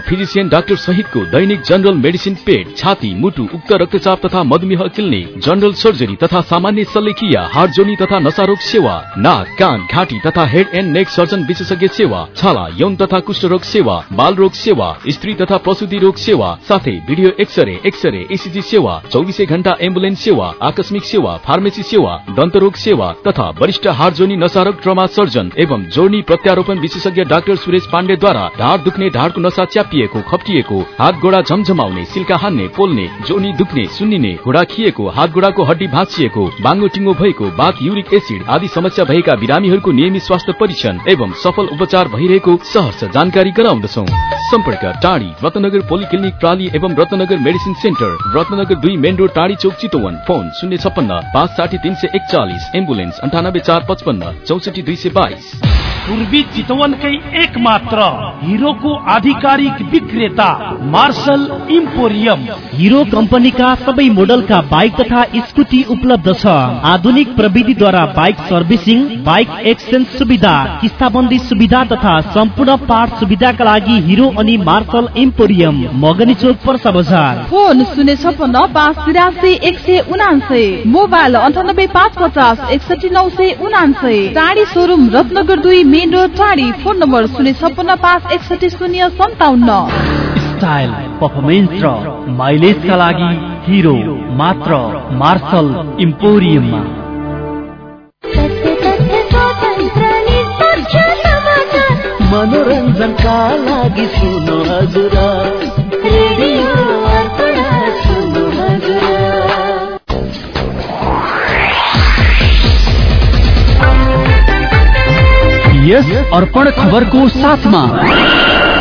Physician doctor सहितको दैनिक general medicine पेट छाती मुटु उक्त रक्तचाप तथा मधुमेह क्लिनिक जनरल सर्जरी तथा सामान्य शल्यक्रिया हार्ट जोनी तथा नशारोग सेवा नाक कान घाँटी तथा हेड एन्ड नेक सर्जन विशेषज्ञ सेवा छाला यौन तथा कुष्ठरोग सेवा बाल रोग सेवा स्त्री तथा प्रसुति रोग सेवा साथै भिडियो एक्सरे एक्सरे एसिजी सेवा चौबिसै घण्टा एम्बुलेन्स सेवा आकस्मिक सेवा फार्मेसी सेवा दन्तरोग सेवा तथा वरिष्ठ हार्ट जोनी नशारोग ट्रमा सर्जन एवं जोर्नी प्रत्यारोपण विशेषज्ञ डाक्टर सुरेश पाण्डेद्वारा ढाड दुख्ने ढाडको नसा च्यापिएको खप्टिएको हात गोडा झमझमाउने सिल्का हान्ने पोल्ने जोनी दुख्ने सुन्निने घोडा खिएको हात गोडाको हड्डी भाँचिएको बाङ्गो टिङ्गो भएको बाथ युरिक एसिड आदि समस्या भएका बिरामीहरूको नियमित स्वास्थ्य परीक्षण एवं सफल उपचार भइरहेको सहर्ष जानकारी गराउँदछौ। सम्पर्क टाढी रत्नगर पोलिक्लिनिक प्राली एवं रत्नगर मेडिसिन सेन्टर रत्नगर दुई मेन रोड टाढी चौक चितवन। फोन शून्य छप्पन्न पाँच साठी तिन सय एकचालिस एम्बुलेन्स अन्ठानब्बे चार पचपन्न चौसठी दुई सय बाइस। पूर्वी चितवनकै एक मात्र हिरोको आधिकारिक विक्रेता मार्शल इम्पोरियम हिरो कम्पनीका सबै मोडलका बाइक तथा स्कुटी उपलब्ध छ। आधुनिक प्रविधिद्वारा बाइक सर्भिसिङ बाइक एक्सचेन्ज सुविधा किस्ताबन्दी सुविधा तथा सम्पूर्ण पार्ट सुविधाका लागि हिरो अनि मार्शल इम्पोरियम मगनी चोक पर्सा बजार। फोन शून्य छपन्न पाँच तिरासी एक सय उनान्सय। मोबाइल अन्ठानब्बे पाँच पचास एकसठी नौ सय उनान्सय। टाढी सोरुम रत्नगर दुई main road Tadi phone number शून्य छपन्न पाँच एकसठी शून्य सन्ताउन्न। स्टाइल पर्फर्मेन्स र माइलेजका लागि हिरो मात्र मार्शल इम्पोरियममा मनोरञ्जनका लागि सुनो हजुर। रेडियो सुनो हजुर। यस अर्पण खबरको साथमा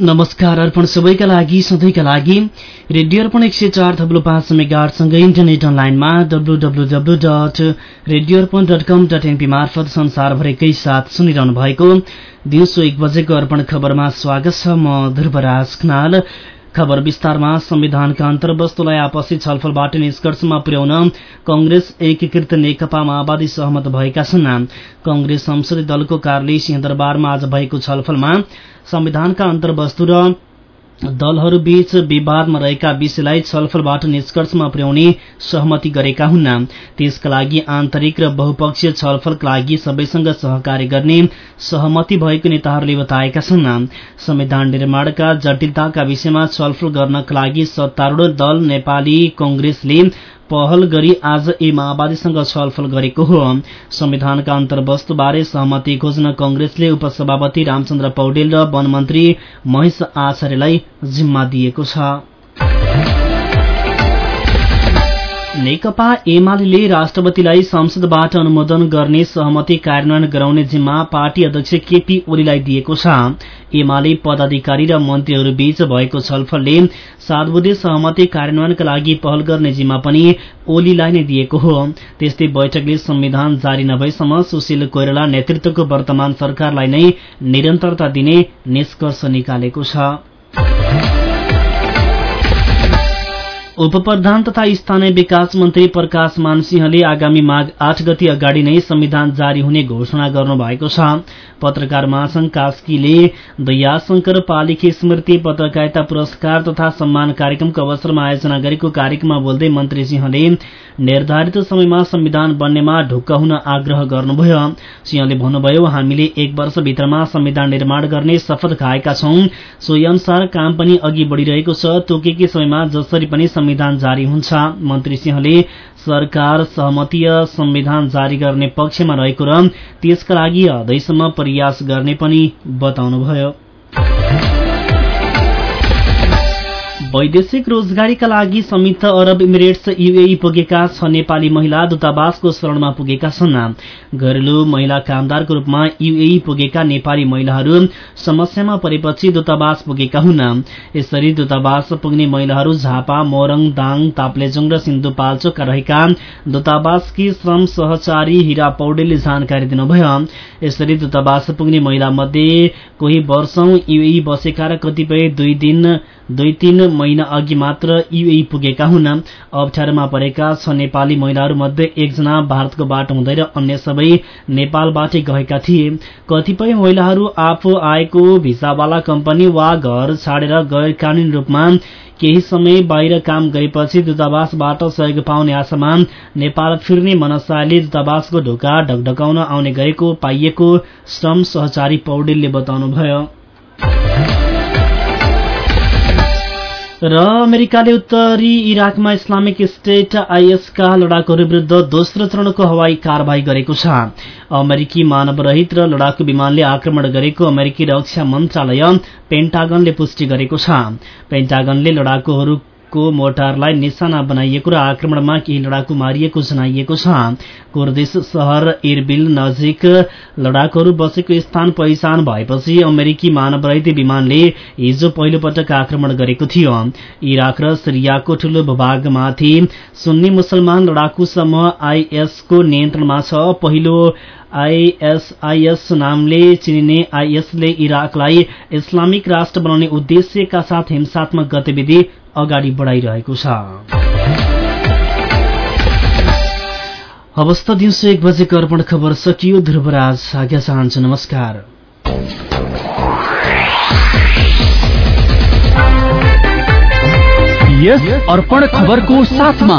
नमस्कार अर्पण सबैका लागि सधैँका लागि रेडियो अर्पण एक सय चार थप्लो पाँच मेगासँगै इन्टरनेट अनलाइनमा W W W dot radio Arpan dot com dot NP मार्फत संसारभरिकै साथ सुनिरहनु भएको दिउँसो एक बजेको अर्पण खबरमा स्वागत छ म ध्रुवराज खनाल। खबर विस्तारमा संविधानका अन्तर्वस्तुलाई आपसी छलफलबाट निष्कर्षमा पुर्याउन कंग्रेस एकीकृत नेकपा माओवादी सहमत भएका छन्। कंग्रेस संसदीय दलको कार्यालय सिंहदरबारमा आज भएको छलफलमा संविधानका अन्तर्वस्तु र दलहरूबीच विवादमा रहेका विषयलाई छलफलबाट निष्कर्षमा पुर्याउने सहमति गरेका हुन्। त्यसका लागि आन्तरिक र बहुपक्षीय छलफलका लागि सबैसँग सहकार्य गर्ने सहमति भएको नेताहरूले बताएका छन्। संविधान निर्माणका जटिलताका विषयमा छलफल गर्नका लागि सत्तारूढ़ दल नेपाली कंग्रेसले पहल गरी आज ए माओवादीसँग छलफल गरेको हो। संविधानका अन्तर्वस्तुबारे सहमति खोज्न कंग्रेसले उपसभापति रामचन्द्र पौडेल र वनमन्त्री महेश आचार्यलाई जिम्मा दिएको छ। नेकपा एमाले राष्ट्रपतिलाई संसदबाट अनुमोदन गर्ने सहमति कार्यान्वयन गराउने जिम्मा पार्टी अध्यक्ष केपी ओलीलाई दिएको छ। एमाले पदाधिकारी र मन्त्रीहरूबीच भएको छलफलले सात बुधे सहमति कार्यान्वयनका लागि पहल गर्ने जिम्मा पनि ओलीलाई नै दिएको हो। त्यस्तै बैठकले संविधान जारी नभएसम्म सुशील कोइराला नेतृत्वको वर्तमान सरकारलाई नै निरन्तरता दिने निष्कर्ष निकालेको छ। उप प्रधान तथा स्थानीय विकास मन्त्री प्रकाश मानसिंहले आगामी माघ आठ गति अगाडि नै संविधान जारी हुने घोषणा गर्नु भएको छ। पत्रकार महासंघ कास्कीले दयाशंकर पालिके स्मृति पत्रकारिता पुरस्कार तथा सम्मान कार्यक्रमको अवसरमा आयोजना गरेको कार्यक्रममा बोल्दै मन्त्री सिंहले निर्धारित समयमा संविधान बन्नेमा ढुक्क हुन आग्रह गर्नुभयो। सिंहले भन्नुभयो हामीले एक वर्षभित्रमा संविधान निर्माण गर्ने शपथ खाएका छौं। सोही अनुसार काम पनि अघि बढ़िरहेको छ। तोकेकै समयमा जसरी पनि संविधान जारी हुन्छ। मन्त्री सिंहले सरकार सहमतीय संविधान जारी गर्ने पक्षमा रहेको र त्यसका लागि हदैसम्म प्रयास गर्ने पनि बताउनुभयो। वैदेशिक रोजगारीका लागि संयुक्त अरब इमिरेट्स युएई पुगेका छ नेपाली महिला दूतावासको शरणमा पुगेका छन्। घरेलु महिला कामदारको रूपमा युएई पुगेका नेपाली महिलाहरू समस्यामा परेपछि दूतावास पुगेका हुन्। यसरी दूतावास पुग्ने महिलाहरू झापा मोरङ दाङ ताप्लेजुङ र सिन्धुपाल्चोकका रहेका दूतावासकी श्रम सहचारी हिरा पौडेलले जानकारी दिनुभयो। यसरी दूतावास पुग्ने महिला मध्ये कोही वर्षौं युएई बसेका र कतिपय दुई दिन दुई तीन महिना अघि मात्र युए पुगेका हुन्। अप्ठ्यारोमा परेका छ नेपाली महिलाहरू मध्ये एकजना भारतको बाटो हुँदै र अन्य सबै नेपालबाटै गएका थिए। कतिपय महिलाहरू आफू आएको भिसावाला कम्पनी वा घर छाडेर गैर कानूनी रूपमा केही समय बाहिर काम गरेपछि दूतावासबाट सहयोग पाउने आशामा नेपाल फिर्ने मनसायले दूतावासको ढोका ढकढकाउन आउने गरेको पाइएको श्रम सहचारी पौडेलले बताउनुभयो। र अमेरिकाले उत्तरी इराकमा इस्लामिक स्टेट आइएसका लडाकुहरू विरूद्ध दोस्रो चरणको हवाई कारवाही गरेको छ। अमेरिकी मानवरहित र लडाकु विमानले आक्रमण गरेको अमेरिकी रक्षा मन्त्रालय पेन्टागनले पुष्टि गरेको छ। पेन्टागनले लडाकुहरू को मोटारलाई निशाना बनाइएको र आक्रमणमा केही लडाकु मारिएको जनाइएको छ। कुर्दिस शहर इरबिल नजिक लडाकुहरू बसेको स्थान पहिचान भएपछि अमेरिकी मानवरहित विमानले हिजो पहिलो पटक आक्रमण गरेको थियो। इराक र सिरियाको ठूलो भूभागमाथि सुन्नी मुसलमान लडाकु समूह आइएसको नियन्त्रणमा छ। पहिलो आइएसआइएस नामले चिनिने आइएसले इराकलाई इस्लामिक राष्ट्र बनाउने उद्देश्यका साथ हिंसात्मक गतिविधि अगाडि बढाइरहेको छ। दिउँसो एक बजेको अर्पण खबर सकियो ध्रुवराज आज्ञा चाहन्छु। नमस्कार। यस अर्पण खबरको साथमा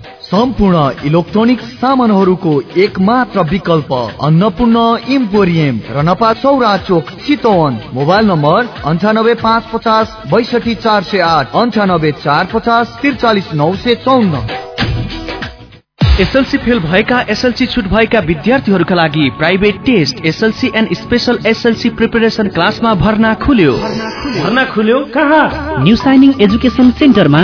सम्पूर्ण इलेक्ट्रोनिक सामानहरूको एक मात्र विकल्प अन्नपूर्ण इम्पोरियम रनपा चौरा चोक चितवन। मोबाइल नम्बर अन्ठानब्बे पाँच पचास बैसठी चार सय आठ अन्ठानब्बे चार पचास त्रिचालिस नौ सय चौन्न। एसएलसी फेल भएका एसएलसी छुट भएका विद्यार्थीहरूका लागि private test SLC and special SLC preparation क्लासमा भर्ना खुल्यो। भर्ना खुल्यो? कहाँ? न्यू साइनिङ एजुकेसन सेन्टरमा।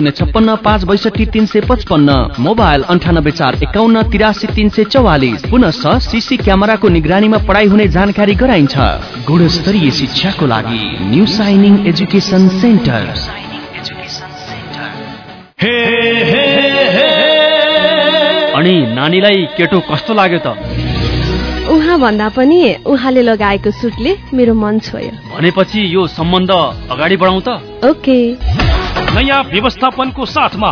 शून्य छप्पन्न पाँच बैसठी तिन सय पचपन्न मोबाइल अन्ठानब्बे चार एकाउन्न तिरासी तिन सय चौवालिस। पुनश सिसी क्यामेराको निगरानीमा पढाइ हुने जानकारी गराइन्छ। गुणस्तरीय शिक्षाको लागि न्यू साइनिङ एजुकेसन सेन्टर अनि नानीलाई केटो कस्तो लाग्यो त? उहाँ भन्दा पनि उहाँले लगाएको सुटले मेरो मन छोयो। भनेपछि यो सम्बन्ध अगाडि बढाउँ त? ओके। नयाँ साथ साथमा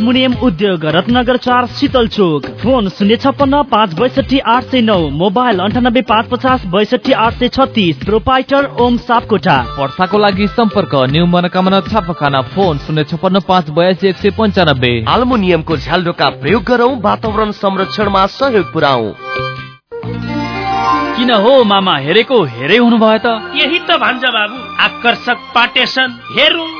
आल्मुनियम उद्योग रत्नगर चार शीतल चोक। फोन शून्य छप्पन्न पाँच बैसठी आठ सय नौ। मोबाइल अन्ठानब्बे पाँच पचास बैसठी आठ सय छत्तिस। प्रोपाइटर ओम सापकोटा। वर्षाको लागि सम्पर्क न्यू मनोकामना छापाखाना फोन शून्य छप्पन्न पाँच बयासी एक सय पन्चानब्बे। आल्मुनियमको झ्यालडोका प्रयोग गरौँ वातावरण संरक्षणमा सहयोग पुऱ्याउ किन हो मामा हेरेको हेरै हुनुभयो त? यही त भन्छ बाबु आकर्षक पार्टेसन हेरौँ।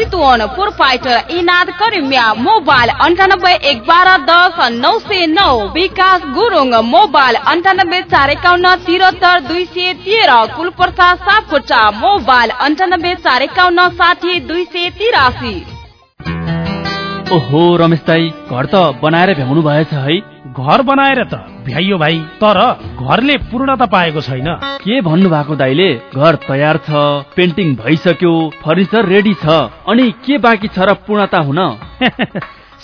चितवन प्रोपाइटर इनाद करिमिया मोबाइल अन्ठानब्बे एक बाह्र दस नौ सय नौ। विकास गुरुङ मोबाइल अन्ठानब्बे चार एकाउन्न तिहत्तर दुई सय तेह्र। कुलप्रसाद सापकोटा मोबाइल अन्ठानब्बे चार एकाउन्न साठी दुई सय तिरासी। ओहो रमेश दाई घर त बनाएर भ्याउनु भएछ है। घर बनाएर त भ्याइयो भाइ। तर घरले पूर्णता पाएको छैन। के भन्नु भएको दाइले घर तयार छ पेन्टिङ भइसक्यो फर्निचर रेडी छ। अनि के बाँकी छ र पूर्णता हुन?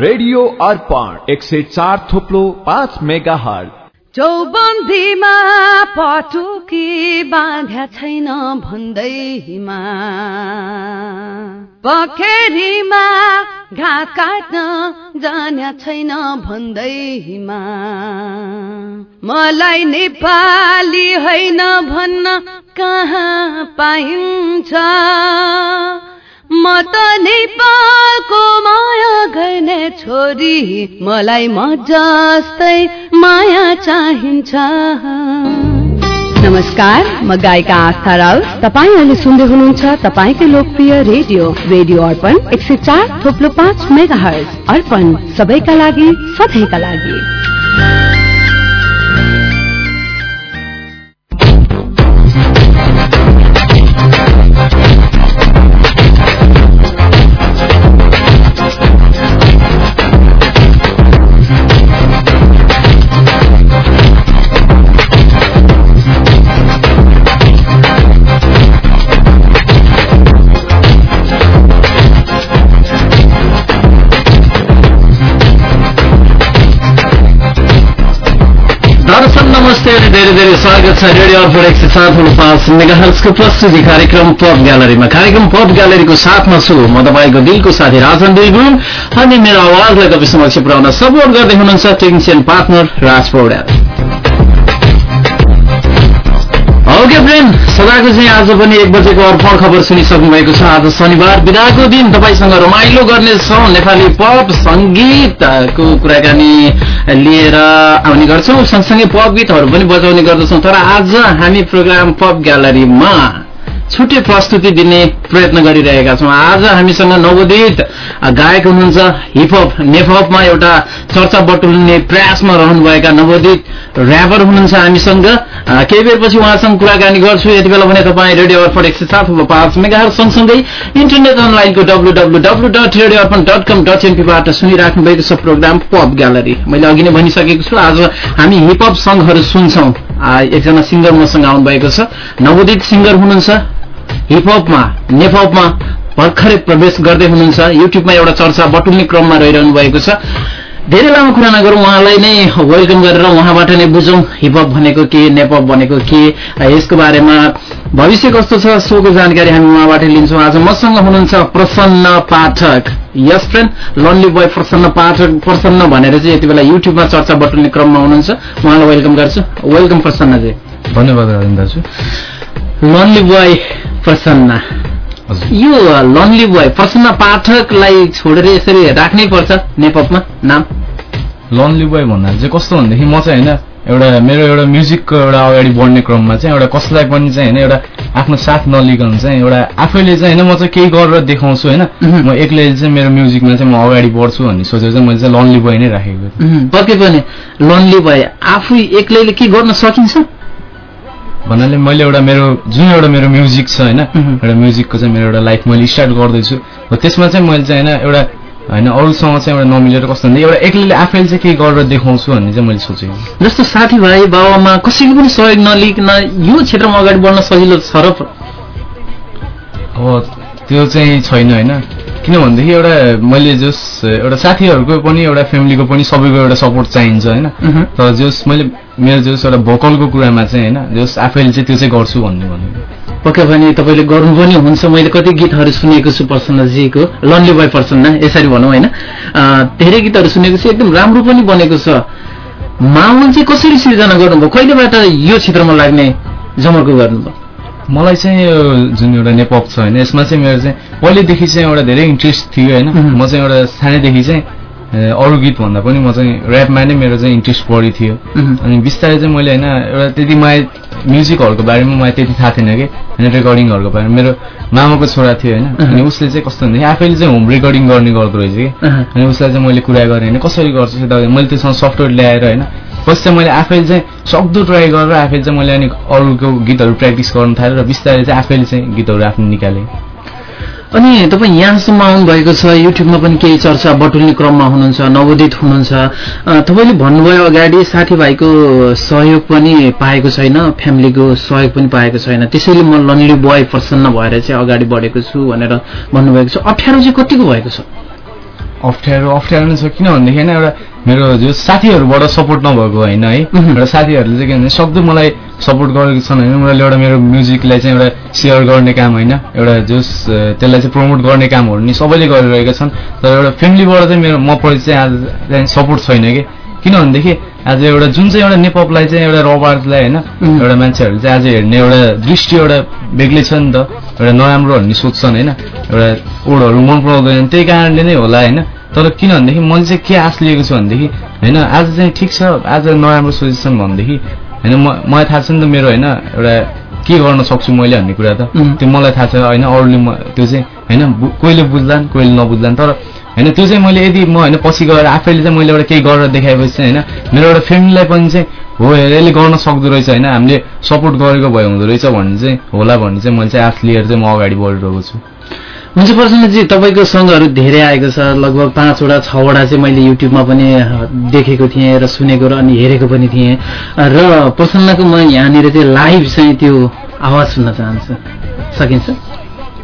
रेडियो अर्पण एक सय चार थोप्लो पाँच मेगा हल चौबन्दीमा पटुकी बाँध्या छैन भन्दैमा। पखेरीमा घाँस काट्न जान्या छैन भन्दैमा। मलाई नेपाली होइन भन्न कहाँ पाइन्छ? म त नेपालको माया गर्ने छोरी मलाई म जस्तै माया चाहिन्छ। नमस्कार म गायिका आस्था राउत तपाईँ अहिले सुन्दै हुनुहुन्छ तपाईँकै लोकप्रिय रेडियो रेडियो अर्पण एक सय चार थोप्लो पाँच मेगा हर्ज अर्पण सबैका लागि सधैँका लागि। अनि धेरै धेरै स्वागत छ रेडियो अर्पण एक सय सात पाँच मेगाहर्सको प्रस्तुति कार्यक्रम पप ग्यालरीमा कार्यक्रम पप ग्यालरीको साथमा छु म तपाईँको दिलको साथी राजन दुईगुण अनि मेरो आवाजलाई तपाईँ समक्ष पुर्याउन सपोर्ट गर्दै हुनुहुन्छ technician partner Raj Poudyal okay friend सदाको चाहिँ आज पनि एक बजेको अर्पण खबर सुनिसक्नु भएको छ आज शनिबार बिदाको दिन तपाईँसँग रमाइलो गर्नेछौँ नेपाली पप सङ्गीतको कुराकानी लिएर आउने गर्छौँ। सँगसँगै पप गीतहरू पनि बजाउने गर्दछौँ। तर आज हामी प्रोग्राम पप ग्यालरीमा छुट्टै प्रस्तुति दिने प्रयत्न गरिरहेका छौँ। आज हामीसँग नवोदित गायक हुनुहुन्छ हिपहप नेपहपमा एउटा चर्चा बटुल्ने प्रयासमा रहनुभएका नवोदित ऱ्यापर हुनुहुन्छ हामीसँग। केही बेरपछि उहाँसँग कुराकानी गर्छु। यति बेला भने तपाईँ रेडियो अर्पण एक सय सात पाँच मेगाहरू सँगसँगै इन्टरनेट अनलाइनको W W W dot radio Arpan dot com dot एनपीबाट सुनिराख्नु भएको छ प्रोग्राम पप ग्यालरी। मैले अघि नै भनिसकेको छु आज हामी हिपहप सङ्घहरू सुन्छौँ। एकजना सिङ्गर मसँग आउनुभएको छ। नवोदित सिङ्गर हुनुहुन्छ। हिपहपमा नेपहपमा भर्खरै प्रवेश गर्दै हुनुहुन्छ। युट्युबमा एउटा चर्चा बटुल्ने क्रममा रहिरहनु भएको छ। धेरै लामो कुरा नगरौँ उहाँलाई नै वेलकम गरेर उहाँबाट नै बुझौँ। हिपहप भनेको के नेपहप भनेको के यसको बारेमा भविष्य कस्तो छ सोको जानकारी हामी उहाँबाट लिन्छौँ। आज मसँग हुनुहुन्छ प्रसन्न पाठक। यस friend lonely boy Prasanna Pathak Prasanna भनेर चाहिँ यति बेला युट्युबमा चर्चा बटुल्ने क्रममा हुनुहुन्छ। उहाँलाई वेलकम गर्छु। वेलकम प्रसन्नजी। धन्यवाद राजन दाजु लन्ली बोय प्रसन्न। यो लन्ली बोय प्रसन्न पाठकलाई छोडेर यसरी राख्नै पर्छ नेपथमा? नाम? लन्ली बोय भन्नाले चाहिँ कस्तो भनेदेखि म चाहिँ होइन एउटा मेरो एउटा म्युजिकको एउटा अगाडि बढ्ने क्रममा चाहिँ एउटा कसैलाई पनि चाहिँ होइन एउटा आफ्नो साथ नलिकन चाहिँ एउटा आफैले चाहिँ होइन म चाहिँ केही गरेर देखाउँछु होइन। म एक्लै चाहिँ मेरो म्युजिकमा चाहिँ म अगाडि बढ्छु भन्ने सोचेर चाहिँ मैले चाहिँ लन्ली बोय नै राखेको पक्कै पनि लन्ली बोय आफै एक्लैले के गर्न सकिन्छ? भन्नाले मैले एउटा मेरो जुन एउटा मेरो म्युजिक छ होइन एउटा म्युजिकको चाहिँ मेरो एउटा लाइफ मैले स्टार्ट गर्दैछु। हो त्यसमा चाहिँ मैले चाहिँ होइन एउटा होइन अरूसँग चाहिँ एउटा नमिलेर कस्तो भन्दा एउटा एक्लैले आफैले चाहिँ केही गरेर देखाउँछु भन्ने चाहिँ मैले सोचेको जस्तो साथीभाइ बाबामा कसैको पनि सहयोग नलिकन यो क्षेत्रमा अगाडि बढ्न सजिलो छ र? अब त्यो चाहिँ छैन होइन। किनभनेदेखि एउटा मैले जस एउटा साथीहरूको पनि एउटा फ्यामिलीको पनि सबैको एउटा सपोर्ट चाहिन्छ होइन? तर जस मैले मेरो जस एउटा भोकलको कुरामा चाहिँ होइन? जस आफैले चाहिँ त्यो चाहिँ गर्छु भन्ने भनेको पक्कै पनि तपाईँले गर्नु पनि हुन्छ। मैले कति गीतहरू सुनेको छु प्रसन्नजीको लन्ली बोय प्रसन्न यसरी भनौँ होइन? धेरै गीतहरू सुनेको छु एकदम राम्रो पनि बनेको छ। माहौल चाहिँ कसरी सिर्जना गर्नुभयो? कहिलेबाट यो क्षेत्रमा लाग्ने जमर्को गर्नुभयो? मलाई चाहिँ यो जुन एउटा नेपप छ होइन यसमा चाहिँ मेरो चाहिँ पहिलेदेखि चाहिँ एउटा धेरै इन्ट्रेस्ट थियो होइन। म चाहिँ एउटा सानैदेखि चाहिँ अरू गीत भन्दा पनि म चाहिँ ऱ्यापमा नै मेरो चाहिँ इन्ट्रेस्ट बढी थियो। अनि बिस्तारै चाहिँ मैले होइन एउटा त्यति मलाई म्युजिकहरूको बारेमा मलाई त्यति थाहा थिएन कि होइन रेकर्डिङहरूको बारेमा। मेरो मामाको छोरा थियो होइन अनि उसले चाहिँ कस्तो भनेदेखि आफैले चाहिँ होम रेकर्डिङ गर्ने गर्दो रहेछ कि। अनि उसलाई चाहिँ मैले कुरा गरेँ होइन कसरी गर्छु त्यो त मैले त्योसँग सफ्टवेयर ल्याएर होइन पछि चाहिँ मैले आफैले चाहिँ सक्दो ट्राई गरेर आफैले चाहिँ मैले अनि अरूको गीतहरू प्र्याक्टिस गर्न थालेँ र बिस्तारै चाहिँ आफैले चाहिँ गीतहरू आफ्नो निकालेँ। अनि तपाईँ यहाँसम्म आउनुभएको छ युट्युबमा पनि केही चर्चा बटुल्ने क्रममा हुनुहुन्छ नवोदित हुनुहुन्छ। तपाईँले भन्नुभयो अगाडि साथीभाइको सहयोग पनि पाएको छैन फ्यामिलीको सहयोग पनि पाएको छैन। त्यसैले म लन्ली बोय प्रसन्न भएर चाहिँ अगाडि बढेको छु भनेर भन्नुभएको छ। अप्ठ्यारो चाहिँ कतिको भएको छ? अप्ठ्यारो अप्ठ्यारो नै छ किनभनेदेखि होइन एउटा मेरो जो साथीहरूबाट सपोर्ट नभएको होइन है। एउटा साथीहरूले चाहिँ के भने सक्दो मलाई सपोर्ट गरेको छन् होइन। उनीहरूले एउटा मेरो म्युजिकलाई चाहिँ एउटा सेयर गर्ने काम होइन। एउटा जस त्यसलाई चाहिँ प्रमोट गर्ने कामहरू नि सबैले गरिरहेका छन्। तर एउटा फ्यामिलीबाट चाहिँ मेरो म चाहिँ आज सपोर्ट छैन कि। किनभनेदेखि आज एउटा जुन चाहिँ एउटा नेपपलाई चाहिँ एउटा रबार्सलाई होइन एउटा मान्छेहरूले चाहिँ आज हेर्ने एउटा दृष्टि एउटा बेग्लै छ नि त एउटा नराम्रो भन्ने सोच्छन् होइन एउटा ओडहरू मन पराउँदैन त्यही कारणले नै होला होइन। तर किनभनेदेखि मैले चाहिँ के आश लिएको छु भनेदेखि होइन आज चाहिँ ठिक छ आज नराम्रो सोचेछन् भनेदेखि होइन म मलाई थाहा छ नि त मेरो होइन एउटा के गर्न सक्छु मैले भन्ने कुरा त। त्यो मलाई थाहा छ होइन अरूले म त्यो चाहिँ होइन कोहीले बुझ्लान् कोहीले नबुझ्लान् तर होइन त्यो चाहिँ मैले यदि म होइन पछि गएर आफैले चाहिँ मैले एउटा केही गरेर देखाएपछि चाहिँ होइन मेरो एउटा फ्यामिलीलाई पनि चाहिँ हो यसले गर्न सक्दो रहेछ होइन हामीले सपोर्ट गरेको भए हुँदो रहेछ भन्ने चाहिँ होला भन्ने चाहिँ मैले चाहिँ आश लिएर चाहिँ म अगाडि बढिरहेको छु। हुन्छ प्रसन्नजी तपाईँको सङ्गहरू धेरै आएको छ लगभग पाँचवटा छवटा चाहिँ मैले युट्युबमा पनि देखेको थिएँ र सुनेको र अनि हेरेको पनि थिएँ। र प्रसन्नको म यहाँनिर चाहिँ लाइभ चाहिँ त्यो आवाज सुन्न चाहन्छु। सकिन्छ?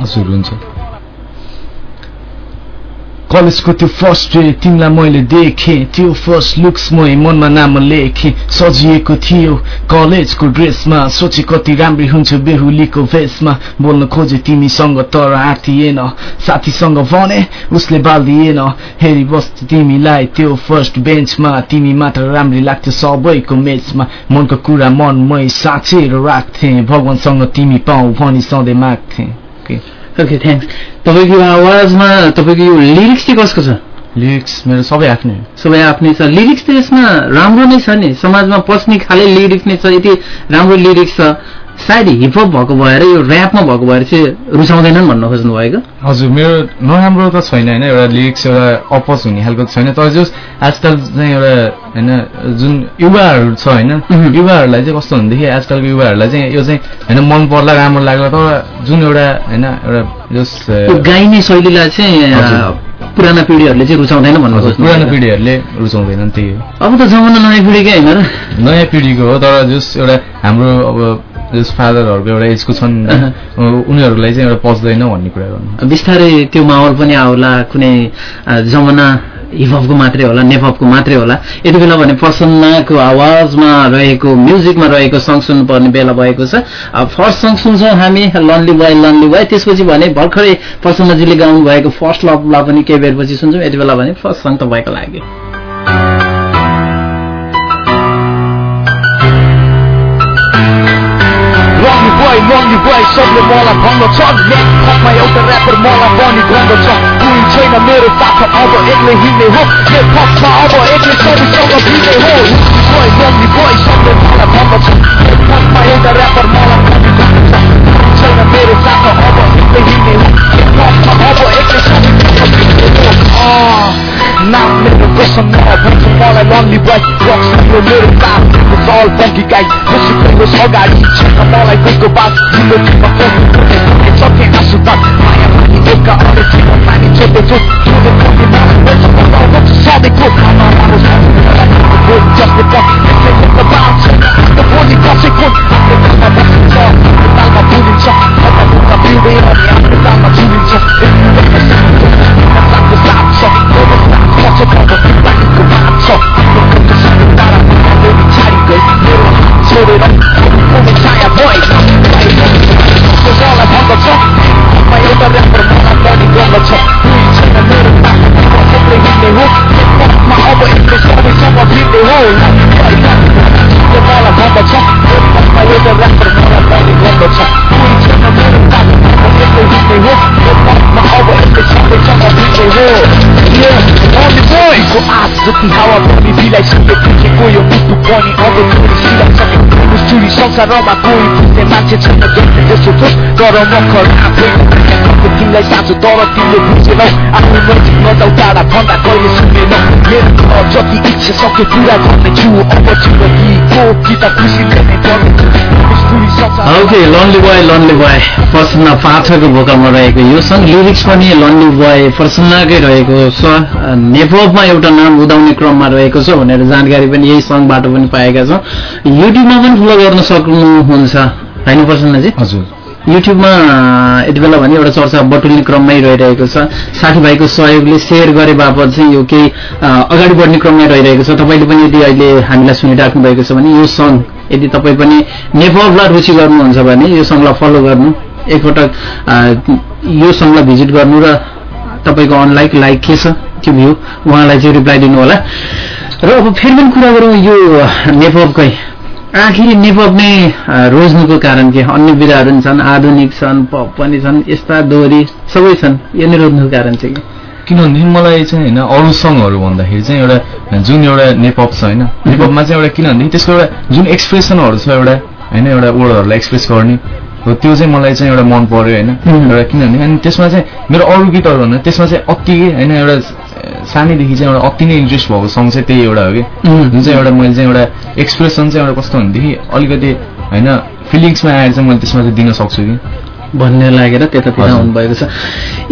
हजुर हुन्छ। कलेजको त्यो फर्स्ट डे तिमीलाई मैले देखेँ त्यो फर्स्ट लुक्स मै मनमा नाम लेखेँ सजिएको थियो कलेजको ड्रेसमा सोचे कति राम्री हुन्छ बेहुलीको भेषमा बोल्न खोजे तिमीसँग तर आँटिएन साथीसँग भने उसले बालिदिएन हेरी बस्थ्यो तिमीलाई त्यो फर्स्ट बेन्चमा तिमी मात्र राम्री लाग्थ्यो सबैको मेचमा मनको कुरा मनमै साँचेर राख्थेँ भगवान्सँग तिमी पाऊ भनी सधैँ माग्थेँ ओके थ्याङ्क्स तपाईँको यो आवाजमा तपाईँको यो लिरिक्स चाहिँ कसको छ? लिरिक्स मेरो सबै आफ्नै। सबै आफ्नै छ। लिरिक्स त यसमा राम्रो नै छ नि। समाजमा पस्ने खाले लिरिक्स नै छ। यति राम्रो लिरिक्स छ। सायद हिपहप भएको भएर यो ऱ्यापमा भएको भएर चाहिँ रुचाउँदैनन् भन्न खोज्नु भएको हजुर मेरो नराम्रो त छैन होइन? एउटा लिरिक्स एउटा अपोज हुने खालको छैन। तर जस आजकल चाहिँ एउटा होइन जुन युवाहरू छ होइन? युवाहरूलाई चाहिँ कस्तो भनेदेखि आजकलको युवाहरूलाई चाहिँ यो चाहिँ होइन मन पर्ला राम्रो लाग्ला। तर जुन एउटा होइन एउटा जस गाइने शैलीलाई चाहिँ पुराना पिँढीहरूले चाहिँ रुचाउँदैन भन्नु पुरानो। पिँढीहरूले रुचाउँदैनन् त्यही हो। अब त जमाना नयाँ पिँढीकै होइन र? नयाँ पिँढीको हो तर जस एउटा हाम्रो अब जस फादरहरूको एउटा एजको छन् उनीहरूलाई चाहिँ एउटा पच्दैन भन्ने कुरा गर्नु। बिस्तारै त्यो माहौल पनि आउला कुनै जमाना हिपहपको मात्रै होला नेपहपको मात्रै होला। यति बेला भने प्रसन्नाको आवाजमा रहेको म्युजिकमा रहेको सङ्ग सुन्नुपर्ने बेला भएको छ। फर्स्ट सङ्ग सुन्छौँ हामी लन्ली बोय लन्ली बोय त्यसपछि भने भर्खरै प्रसन्नजीले गाउनु भएको फर्स्ट लभलाई पनि केही बेरपछि सुन्छौँ। यति बेला भने फर्स्ट सङ्ग तपाईँको wrong, you play sobre mola Pongo chong, net, pop my own rapper mola Bonnie gongo chong, doing chain a middle Fuck up over Italy, he may hook. Get pop my over Italy, so we song of he may hook. Boy, wrong, you play sobre mola Pongo chong, net, pop my own rapper mola Bonnie gongo chong, chain a middle Fuck up over Italy, he may hook. Get pop my over Italy, so we song of he may hook. Oh मलाई lonely boy रक्स यो मेरो काम all funky guy. मुसुकैको अगाडि छैन मलाई कोहीको बात तिम्रो टिपमा फोन सके आँसु त माया पानी एउटा अरू जीवन पानी छोड्दैछु छुँदै खोज्ने मलाई पर्छ बताउनु सधैँको खाना राम्रो जसले पक्क बात छैन त भोलि कसैको आफ्नो देशमा बसिन्छ आफ्नो तालमा भुलिन्छ एउटा ढुङ्गा पिउँदै अनि आफ्नो तालमा झुलिन्छ साथको साथ छ मेरो साथ पछ चुरी संसारमा कोही बुझ्ने मान्छे छैन देख्ने जस्तो थोस तर म खराब तिमीलाई साँचो तर तिमीले बुझेनौ आफ्नो नजिक नजाउ टाढा भन्दा कहिले सुनेनौ मेरो घर जति इच्छा सक्यो पुरा गर्नेछु जिन्दगीको कि त खुसी ल्याउने गर्नेछु okay lonely boy lonely boy Prasanna पाठकको भोकलमा रहेको यो सङ्ग लिरिक्स पनि लन्ली बोय प्रसन्नकै रहेको छ। नेपमा एउटा नाम उदाउने क्रममा रहेको छ भनेर जानकारी पनि यही सङ्घबाट पनि पाएका छौँ। युट्युबमा पनि फलो गर्न सक्नुहुन्छ। होइन प्रसन्नजी? हजुर। युट्युबमा यति बेला भने एउटा चर्चा बटुल्ने क्रममै रहिरहेको छ। साथीभाइको सहयोगले सेयर गरे बापत चाहिँ यो केही अगाडि बढ्ने क्रममै रहिरहेको छ। तपाईँले पनि यदि अहिले हामीलाई सुनिराख्नु भएको छ भने यो सङ्घ यदि तपाईँ पनि नेपाललाई रुचि गर्नुहुन्छ भने यो सङ्घलाई फलो गर्नु एकपटक यो सङ्घलाई भिजिट गर्नु र तपाईँको अनलाइक लाइक के छ त्यो भ्यू उहाँलाई चाहिँ रिप्लाई दिनु होला र अब फेरि पनि कुरा गरौँ यो नेपकै आखिरी नै रोज्नुको कारण के अन्य विधाहरू छन् आधुनिक छन् पप पनि छन् यस्ता दोहोरी सबै छन् यो नै रोज्नुको कारण चाहिँ के? किनभनेदेखि मलाई चाहिँ होइन अरू सङ्गहरू भन्दाखेरि चाहिँ एउटा जुन एउटा नेपप छ होइन नेपपमा चाहिँ एउटा किनभनेदेखि त्यसको एउटा जुन एक्सप्रेसनहरू छ एउटा होइन एउटा वर्डहरूलाई एक्सप्रेस गर्ने हो त्यो चाहिँ मलाई चाहिँ एउटा मन पर्यो होइन एउटा किनभने अनि त्यसमा चाहिँ मेरो अरू गीतहरू भन्दा त्यसमा चाहिँ अति होइन एउटा सानैदेखि चाहिँ एउटा अति नै इन्ट्रेस्ट भएको सङ्ग चाहिँ त्यही एउटा हो कि। जुन चाहिँ एउटा मैले चाहिँ एउटा एक्सप्रेसन चाहिँ एउटा कस्तो भनेदेखि अलिकति होइन फिलिङ्समा आएर चाहिँ मैले त्यसमा चाहिँ दिन सक्छु कि। भन्ने लागेर त्यतातिर आउनुभएको छ।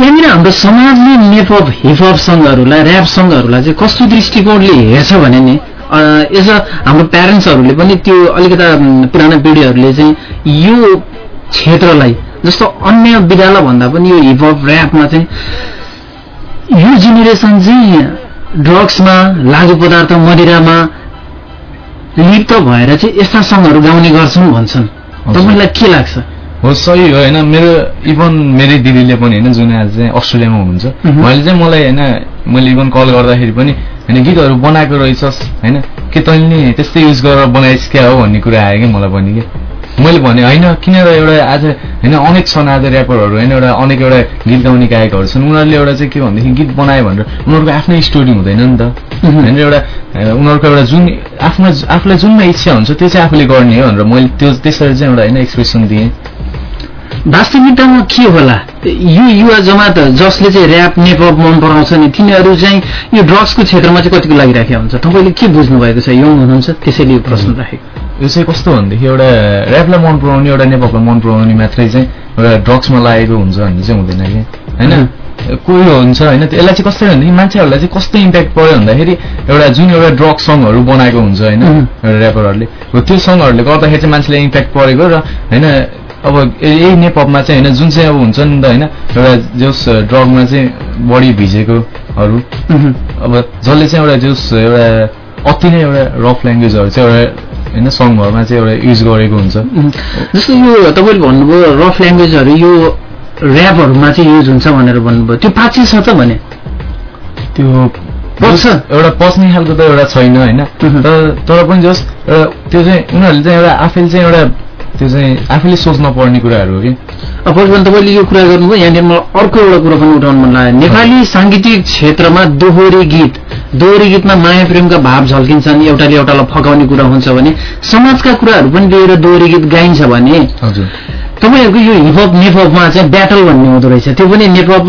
यहाँनिर हाम्रो समाजले नेपप हिपहप सङ्घहरूलाई ऱ्याप सङ्घहरूलाई चाहिँ कस्तो दृष्टिकोणले हेर्छ भने नि अ, यसो हाम्रो प्यारेन्ट्सहरूले पनि त्यो अलिकता पुरानो पिँढीहरूले चाहिँ यो क्षेत्रलाई जस्तो अन्य विद्यालय भन्दा पनि यो हिपहप ऱ्यापमा चाहिँ यो जेनेरेसन चाहिँ ड्रग्समा लागु पदार्थ मदिरामा लिप्त भएर चाहिँ यस्ता सङ्घहरू गाउने गर्छन् भन्छन्। तपाईँलाई के लाग्छ? हो सही हो होइन। मेरो इभन मेरै दिदीले पनि होइन जुन आज चाहिँ अस्ट्रेलियामा हुनुहुन्छ। मैले चाहिँ मलाई होइन मैले इभन कल गर्दाखेरि पनि होइन गीतहरू बनाएको रहेछस् होइन। के तैँले त्यस्तै युज गरेर बनाइस् क्या हो भन्ने कुरा आयो क्या मलाई पनि कि? मैले भने होइन किन र एउटा आज होइन अनेक छन् आज ऱ्यापरहरू होइन एउटा अनेक एउटा गीत गाउने गायकहरू छन्। उनीहरूले एउटा चाहिँ के भनेदेखि गीत बनायो भनेर उनीहरूको आफ्नै स्टोरी हुँदैन नि त। होइन एउटा उनीहरूको एउटा जुन आफ्नो आफूलाई जुनमा इच्छा हुन्छ त्यो चाहिँ आफूले गर्ने हो भनेर मैले त्यो त्यसरी चाहिँ एउटा होइन एक्सप्रेसन दिएँ। वास्तविकतामा के होला? यो युवा जमात जसले चाहिँ ऱ्याप नेपप मन पराउँछ नि तिनीहरू चाहिँ यो ड्रग्सको क्षेत्रमा चाहिँ कतिको लागिराखेको हुन्छ? तपाईँले के बुझ्नु भएको छ? यङ हुनुहुन्छ? त्यसैले यो प्रश्न राखेको। यो चाहिँ कस्तो भनेदेखि एउटा ऱ्यापलाई मन पराउने एउटा नेपकलाई मन पराउने मात्रै चाहिँ एउटा ड्रग्समा लागेको हुन्छ भन्ने चाहिँ हुँदैन कि? होइन? कोही हुन्छ होइन? यसलाई चाहिँ कस्तो भनेदेखि मान्छेहरूलाई चाहिँ कस्तो इम्प्याक्ट पर्यो भन्दाखेरि एउटा जुन एउटा ड्रग सङहरू बनाएको हुन्छ होइन? एउटा ऱ्यापरहरूले हो त्यो सङहरूले गर्दाखेरि चाहिँ मान्छेलाई इम्प्याक्ट परेको र होइन? अब यही नेपमा चाहिँ होइन जुन चाहिँ अब हुन्छ नि त होइन एउटा जस ड्रगमा चाहिँ बढी भिजेकोहरू अब जसले चाहिँ एउटा जस एउटा अति नै एउटा रफ ल्याङ्ग्वेजहरू चाहिँ एउटा होइन सङहरूमा चाहिँ एउटा युज गरेको हुन्छ। जस्तो यो तपाईँले भन्नुभयो रफ ल्याङ्ग्वेजहरू यो ऱ्यापहरूमा चाहिँ युज हुन्छ भनेर भन्नुभयो। त्यो पाँचे छ त भने? त्यो पच्छ। एउटा पच्ने खालको त एउटा छैन होइन। तर तर पनि जस एउटा त्यो चाहिँ उनीहरूले चाहिँ एउटा आफैले चाहिँ एउटा त्यो चाहिँ आफैले सोच्न पर्ने कुराहरू हो कि? अब पहिलो तपाईँले यो कुरा गर्नुभयो यहाँनिर मलाई अर्को एउटा कुरा पनि उठाउनु मन लाग्यो। नेपाली साङ्गीतिक क्षेत्रमा दोहोरी गीत दोहोरी गीतमा माया प्रेमका भाव झल्किन्छन् एउटाले एउटालाई फकाउने कुरा हुन्छ भने समाजका कुराहरू पनि लिएर दोहोरी गीत गाइन्छ भने हजुर। तपाईँहरूको यो हिपहप नेपहपमा चाहिँ ब्याटल भन्ने हुँदो रहेछ। त्यो पनि नेपहप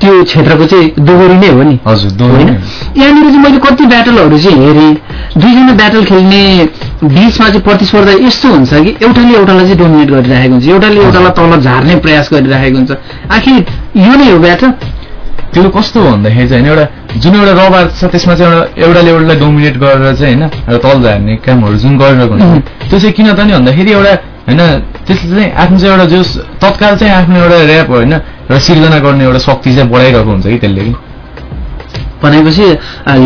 त्यो क्षेत्रको चाहिँ दोहोरी नै हो नि। हजुर होइन? यहाँनिर चाहिँ मैले कति ब्याटलहरू चाहिँ हेरेँ। दुईजना ब्याटल खेल्ने बिचमा चाहिँ प्रतिस्पर्धा यस्तो हुन्छ कि एउटाले एउटालाई चाहिँ डोमिनेट गरिरहेको हुन्छ। एउटाले एउटालाई तल झार्ने प्रयास गरिरहेको हुन्छ। आखिर यो नै हो ब्याटल त्यो कस्तो भन्दाखेरि चाहिँ होइन एउटा जुन एउटा रबार छ त्यसमा चाहिँ एउटा एउटाले एउटालाई डोमिनेट गरेर चाहिँ होइन एउटा तल झार्ने कामहरू जुन गरिरहेको हुन्छ। त्यो चाहिँ किन त नि भन्दाखेरि एउटा होइन त्यसले चाहिँ आफ्नो चाहिँ एउटा जो तत्काल चाहिँ आफ्नो एउटा ऱ्याप होइन एउटा सिर्जना गर्ने एउटा शक्ति चाहिँ बढाइरहेको हुन्छ कि त्यसले कि? भनेपछि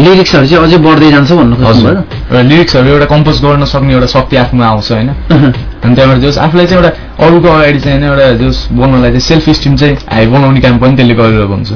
लिरिक्सहरू चाहिँ अझै बढ्दै जान्छ भन्नु हजुर। एउटा लिरिक्सहरू एउटा कम्पोज गर्न सक्ने एउटा शक्ति आफूमा आउँछ होइन। अनि त्यहाँबाट जस आफूलाई चाहिँ एउटा अरूको अगाडि चाहिँ होइन एउटा जस बोल्नलाई चाहिँ सेल्फ स्टिम चाहिँ हाई बनाउने काम पनि त्यसले गरिरहेको हुन्छ।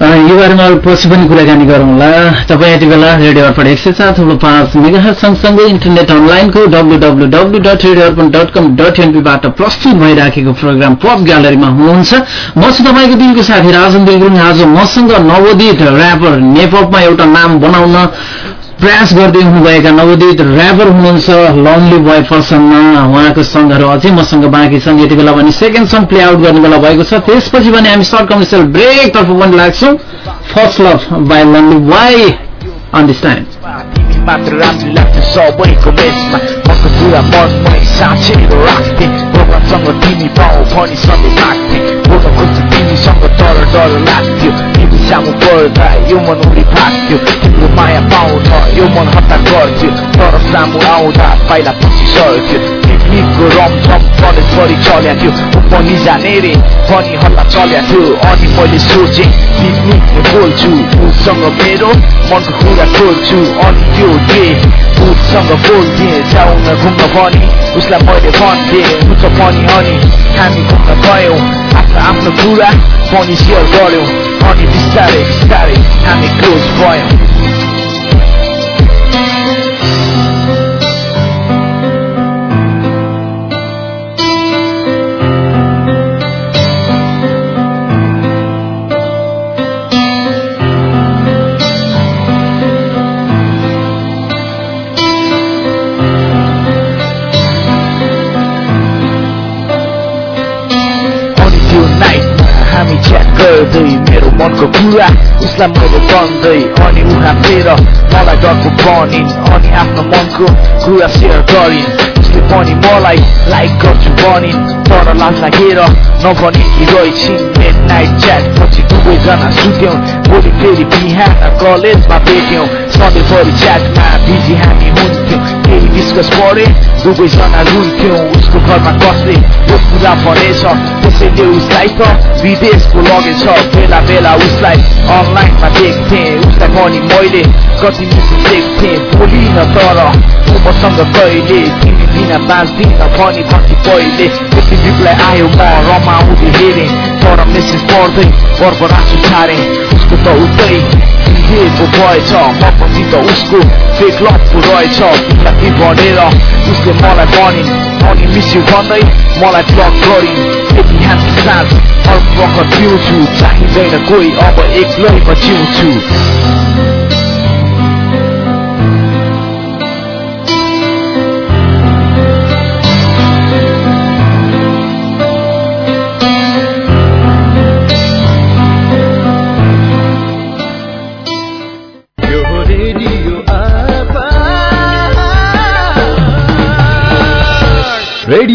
यो बारेमा पछि पनि कुराकानी गरौँला। तपाईँ यति बेला रेडियो अर्पण एक सय सात पाँच मेगा सँगसँगै इन्टरनेट अनलाइनको W W W dot radio Arpan dot com dot एनपीबाट प्रस्तुत भइराखेको प्रोग्राम पप ग्यालरीमा हुनुहुन्छ। म छु तपाईँको दिनको साथी राजन दिलगुरुङ आज मसँग नवोदित ऱ्यापर नेपमा एउटा नाम बनाउन प्रयास गर्दै हुनुभएका नवोदित ऱ्यापर हुनुहुन्छ लन्ली बोय पर्सनमा उहाँको सङ्घहरू अझै मसँग बाँकी छन् यति बेला भने सेकेन्ड सङ्ग प्ले आउट गर्ने बेला भएको छ त्यसपछि भने हामी सर्ट कमर्सियल ब्रेक तर्फ पनि लाग्छौँ first love by lonely boy understand कुरा मनमै साँचेर राख्थे भगवान्सँग तिमी पाऊ भनी सधैँ माग्थे बोल्न खोज्छु तिमीसँग तर डर लाग्थ्यो तिमी सामु पर्दा यो मन उडी भाग्थ्यो तिम्रो माया पाउन यो मन हत्ता गर्थ्यो तर सामु आउँदा पाइला पछि सर्थ्यो पिकनिकको रमझम कलेजभरि चल्या थियो पनि जाने रे भनी हल्ला चल्या थियो अनि मैले सोचेँ पिकनिक बोल्छु उसँग मेरो मनको कुरा खोल्छु अनि त्यो डे उसँग बोल्थेँ जाउँ न घुम्न भनी उसलाई मैले भन्थेँ हुन्छ पनि अनि हामी घुम्न गयौँ आफ्नो आफ्नो कुरा पनि सेयर गऱ्यौँ अनि बिस्तारै बिस्तारै हामी क्लोज भयौँ गर्दै मेरो मनको कुरा उसलाई मैले भन्दै अनि उहाँ फेर मलाई डरको बनिन् अनि आफ्नो मनको कुरा सेयर गरिन् उसले पनि मलाई लाइक गर्छु भनिन् तर लाज लागेर नभनेकी रहेछिन् मिड नाइट च्याट पछि दुवैजना सुत्यौँ भोलि फेरि बिहान कलेजमा भेट्यौँ सधैँभरि च्याटमा बिजी हामी हुन्थ्यौँ केही डिस्कस परे दुवैजना रुन्थ्यौँ उसको घरमा कसले कुरा भनेछ त्यसैले उसलाई त विदेशको लगेछ बेला बेला उसलाई अनलाइनमा देख्थेँ उसलाई पनि मैले कति मिस देख्थेँ बोलिन तर मसँग कहिले तिमी बिना बाँच्दिन भनी कति पहिले त्यति रिप्लाई आयो म रमाउँदै हेरेँ तर मेसेज पढ्दै बर्बरासु छाडेँ उसको त उतै बिहेको भएछ म पनि त उसको फेक लभको रहेछ कति भनेर उसले मलाई भनिन् अनि मिस्यु भन्दै मलाई ब्लक गरिन् यति हामी साँझ अर्को वखत पिउँछु चाहिँदैन कोही अब एक्लै म जिउँछु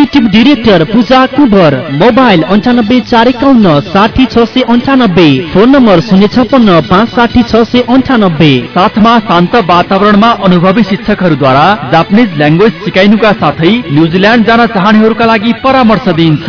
executive director Puja Kubar mobile अन्ठानब्बे चार एकाउन्न साठी छ सय अन्ठानब्बे फोन नम्बर शून्य छप्पन्न पाँच साठी छ सय अन्ठानब्बे। साथमा शान्त वातावरणमा अनुभवी शिक्षकहरूद्वारा जापानिज ल्याङ्ग्वेज सिकाइनुका साथै न्युजिल्यान्ड जान चाहनेहरूका लागि परामर्श दिइन्छ।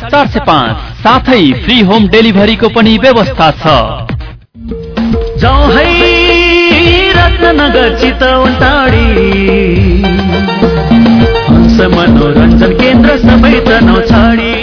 चार सय पाँच साथै फ्री होम डेलिभरीको पनि व्यवस्था छ। रत्नगर चितवन टाढी मनोरञ्जन केन्द्र सबै तनाउ छाडी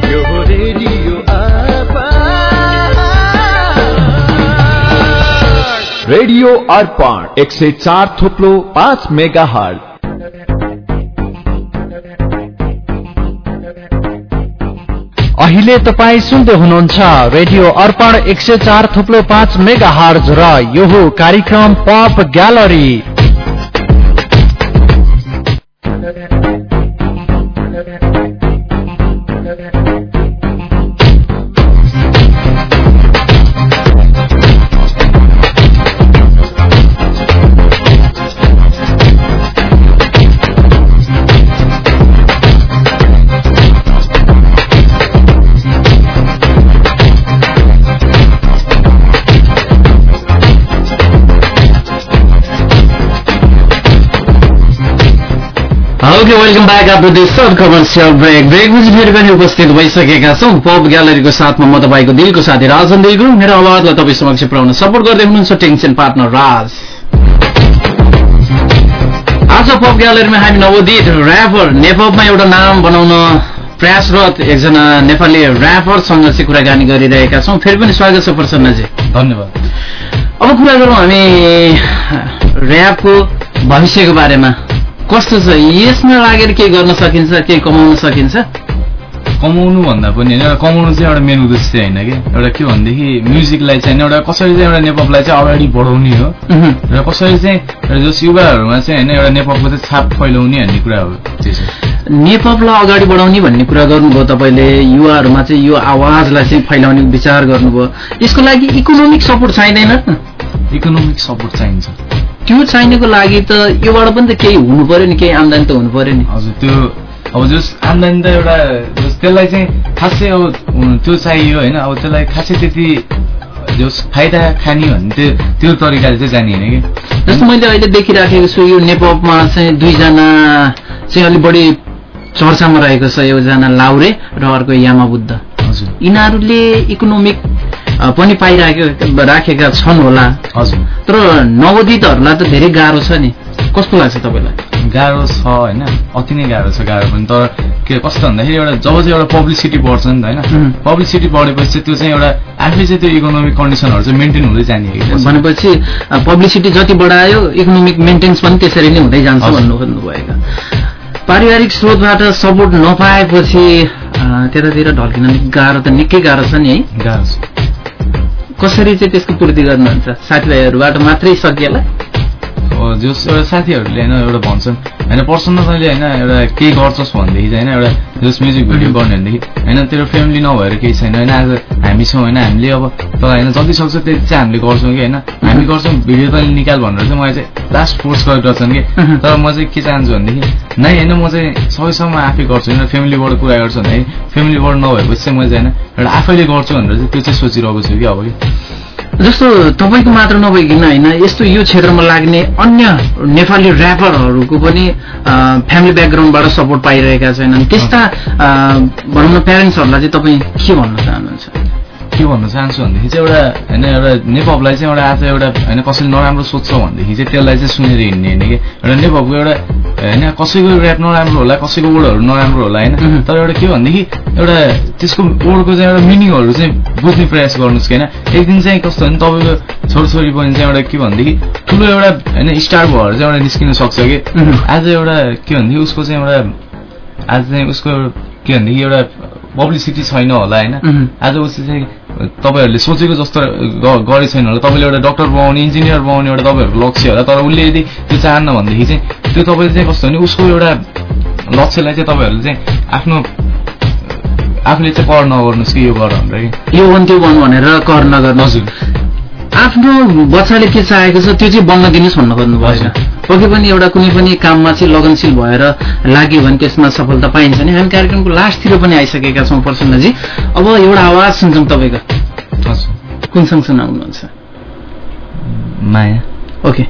रेडियो रेडियो अर्पण एक सय चार थोप्लो पाँच मेगा हल अहिले तपाईँ सुन्दै हुनुहुन्छ रेडियो अर्पण एक सय चार थुप्लो पाँच मेगा हर्ज र यो कार्यक्रम pop gallery. Okay welcome back after this commercial break ब्रेकपछि फेरि पनि उपस्थित भइसकेका छौँ। पप ग्यालरीको साथमा म तपाईँको दिलको साथी राजन दिल गुरुङ मेरो आवाजलाई तपाईँ समक्ष पुऱ्याउन सपोर्ट गर्दै हुनुहुन्छ टेन्सन पार्टनर राज आज पप ग्यालरीमा हामी नवोदित ऱ्यापर नेपमा एउटा नाम बनाउन प्रयासरत एकजना नेपाली ऱ्यापरसँग चाहिँ कुराकानी गरिरहेका छौँ। फेरि पनि स्वागत छ प्रसन्नजी। धन्यवाद। अब कुरा गरौँ हामी ऱ्यापको भविष्यको बारेमा। कस्तो छ? यसमा लागेर केही गर्न सकिन्छ केही कमाउन सकिन्छ? कमाउनु भन्दा पनि होइन एउटा कमाउनु चाहिँ एउटा मेन उद्देश्य होइन कि? एउटा के भनेदेखि म्युजिकलाई चाहिँ एउटा कसरी चाहिँ एउटा नेपपलाई चाहिँ अगाडि बढाउने हो। र कसरी चाहिँ जस युवाहरूमा चाहिँ होइन एउटा नेपको चाहिँ छाप फैलाउने भन्ने कुरा हो। नेपलाई अगाडि बढाउने भन्ने कुरा गर्नुभयो तपाईँले युवाहरूमा चाहिँ यो आवाजलाई चाहिँ फैलाउने विचार गर्नुभयो। यसको लागि इकोनोमिक सपोर्ट चाहिँदैन इकोनोमिक सपोर्ट चाहिन्छ। त्यो चाहिनेको लागि त योबाट पनि त केही हुनु पर्यो नि केही आम्दानी त हुनु पर्यो नि। हजुर त्यो अब जस आम्दानी त एउटा जस त्यसलाई चाहिँ खासै अब त्यो चाहियो होइन अब त्यसलाई खासै त्यति जस फाइदा खाने भन्ने त्यो त्यो तरिकाले चाहिँ जानिएन कि। जस्तो मैले अहिले देखिराखेको छु यो नेपमा चाहिँ दुईजना चाहिँ अलिक बढी चर्चामा रहेको छ एकजना लाउरे र अर्को यामा बुद्ध हजुर। यिनीहरूले इकोनोमिक पनि पाइराखेका राखेका छन् होला। हजुर। तर नवोदितहरूलाई त धेरै गाह्रो छ नि। कस्तो लाग्छ तपाईँलाई? गाह्रो छ होइन? अति नै गाह्रो छ गाह्रो पनि। तर के कस्तो भन्दाखेरि एउटा जब चाहिँ एउटा पब्लिसिटी बढ्छ नि त होइन? पब्लिसिटी बढेपछि चाहिँ त्यो चाहिँ एउटा आफै चाहिँ त्यो इकोनोमिक कन्डिसनहरू चाहिँ मेन्टेन हुँदै जाने। भनेपछि पब्लिसिटी जति बढायो इकोनोमिक मेन्टेन्स पनि त्यसरी नै हुँदै जान्छ। भन्नु खोज्नुभएको। पारिवारिक स्रोतबाट सपोर्ट नपाएपछि त्यतातिर ढल्किन गाह्रो त निकै गाह्रो छ नि है। गाह्रो छ। कसरी चाहिँ त्यसको पूर्ति गर्नुहुन्छ साथीभाइहरूबाट मात्रै सकिएला? जस एउटा साथीहरूले होइन एउटा भन्छन् होइन पर्सनल तैँले होइन एउटा केही गर्छस् भनेदेखि चाहिँ होइन एउटा जस म्युजिक भिडियो गर्ने भनेदेखि होइन तेरो फ्यामिली नभएर केही छैन होइन आज हामी छौँ होइन हामीले अब तर होइन जति सक्छ त्यति चाहिँ हामीले गर्छौँ कि होइन हामी गर्छौँ भिडियो तैँले निकाल भनेर चाहिँ मलाई चाहिँ लास्ट फोर्स गरिरहेछन् कि। तर म चाहिँ के चाहन्छु भनेदेखि नै होइन म चाहिँ सबैसँग आफै गर्छु होइन फ्यामिलीबाट कुरा गर्छु भनेदेखि फ्यामिलीबाट नभएपछि चाहिँ मैले चाहिँ होइन एउटा आफैले गर्छु भनेर चाहिँ त्यो चाहिँ सोचिरहेको छु कि अब कि। जस्तो तपाईँको मात्र नभइकन होइन यस्तो यो क्षेत्रमा लाग्ने अन्य नेपाली ऱ्यापरहरूको पनि फ्यामिली ब्याकग्राउन्डबाट सपोर्ट पाइरहेका छैनन्। त्यस्ता भनौँ न प्यारेन्ट्सहरूलाई चाहिँ तपाईँ के भन्न चाहनुहुन्छ? के भन्न चाहन्छु भनेदेखि चाहिँ एउटा होइन एउटा नेपलाई चाहिँ एउटा आज एउटा होइन कसैले नराम्रो सोध्छ भनेदेखि चाहिँ त्यसलाई चाहिँ सुनेर हिँड्ने होइन कि? एउटा नेपको एउटा होइन कसैको ऱ्याप नराम्रो होला कसैको वर्डहरू नराम्रो होला होइन? तर एउटा के भनेदेखि एउटा त्यसको वर्डको चाहिँ एउटा मिनिङहरू चाहिँ बुझ्ने प्रयास गर्नुहोस् कि होइन? एक दिन चाहिँ कस्तो भने तपाईँको छोरछोरी पनि चाहिँ एउटा के भनेदेखि ठुलो एउटा होइन स्टार भएर चाहिँ एउटा निस्किन सक्छ कि? आज एउटा के भनेदेखि उसको चाहिँ एउटा आज चाहिँ उसको के भनेदेखि एउटा पब्लिसिटी छैन होला होइन? आज उसले चाहिँ तपाईँहरूले सोचेको जस्तो ग- गरे छैन होला। तपाईँले एउटा डक्टर बनाउने इन्जिनियर बनाउने एउटा तपाईँहरूको लक्ष्य होला। तर उसले यदि त्यो चाहन्न भनेदेखि चाहिँ त्यो तपाईँले चाहिँ कस्तो भने उसको एउटा लक्ष्यलाई चाहिँ तपाईँहरूले चाहिँ आफ्नो आफूले चाहिँ कर नगर्नुहोस् कि यो गर भनेर कि। यो वन त्यो वन भनेर कर नगर्नु आफ्नो बच्चाले के चाहेको छ त्यो चाहिँ बन्न दिनुहोस् भन्न खोज्नु भएन पक्कै पनि एउटा कुनै पनि काममा चाहिँ लगनशील भएर लाग्यो भने त्यसमा सफलता पाइन्छ नि। हामी कार्यक्रमको लास्टतिर पनि आइसकेका छौँ प्रसन्नजी। अब एउटा आवाज सुन्छौँ तपाईँको। कुन सँग सुनाउनुहुन्छ माया। ओके।